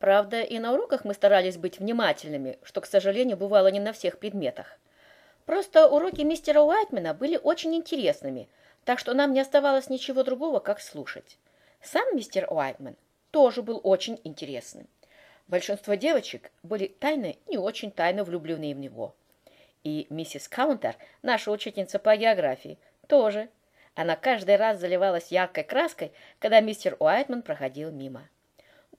Правда, и на уроках мы старались быть внимательными, что, к сожалению, бывало не на всех предметах. Просто уроки мистера Уайтмена были очень интересными, так что нам не оставалось ничего другого, как слушать. Сам мистер Уайтмен тоже был очень интересным. Большинство девочек были тайно не очень тайно влюблены в него. И миссис Каунтер, наша учительница по географии, тоже. Она каждый раз заливалась яркой краской, когда мистер Уайтман проходил мимо.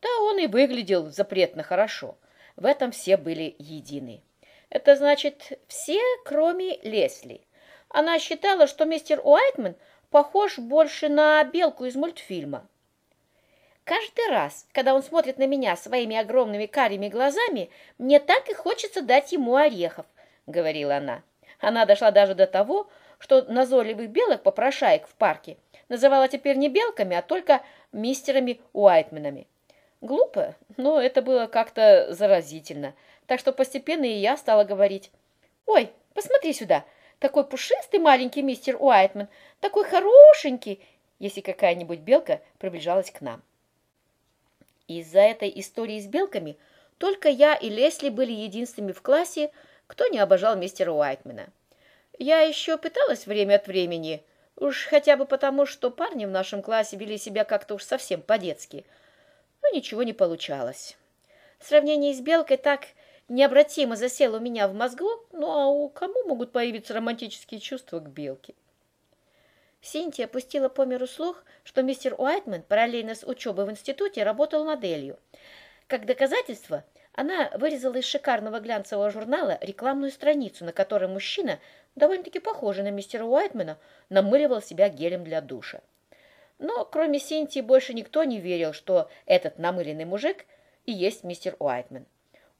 Да, он и выглядел запретно хорошо. В этом все были едины. Это значит, все, кроме Лесли. Она считала, что мистер Уайтман похож больше на белку из мультфильма. Каждый раз, когда он смотрит на меня своими огромными карими глазами, мне так и хочется дать ему орехов, — говорила она. Она дошла даже до того, что назойливых белок попрошаек в парке называла теперь не белками, а только мистерами Уайтменами. Глупо, но это было как-то заразительно, так что постепенно и я стала говорить. «Ой, посмотри сюда, такой пушистый маленький мистер Уайтман, такой хорошенький!» если какая-нибудь белка приближалась к нам. Из-за этой истории с белками только я и Лесли были единственными в классе, кто не обожал мистера Уайтмена. Я еще пыталась время от времени, уж хотя бы потому, что парни в нашем классе вели себя как-то уж совсем по-детски – ничего не получалось. Сравнение с белкой так необратимо засело у меня в мозгу, ну а у кому могут появиться романтические чувства к белке? Синтия пустила по миру слух, что мистер Уайтман параллельно с учебой в институте работал моделью. Как доказательство, она вырезала из шикарного глянцевого журнала рекламную страницу, на которой мужчина, довольно-таки похожий на мистера Уайтмана, намыливал себя гелем для душа. Но кроме Синтии больше никто не верил, что этот намыленный мужик и есть мистер Уайтмен.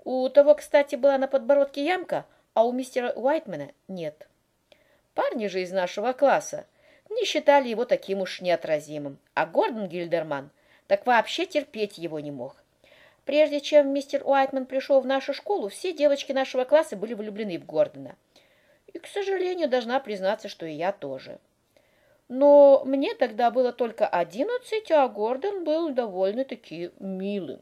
У того, кстати, была на подбородке ямка, а у мистера Уайтмена нет. Парни же из нашего класса не считали его таким уж неотразимым, а Гордон Гильдерман так вообще терпеть его не мог. Прежде чем мистер Уайтман пришел в нашу школу, все девочки нашего класса были влюблены в Гордона. И, к сожалению, должна признаться, что и я тоже. Но мне тогда было только одиннадцать, а Гордон был довольно-таки милым.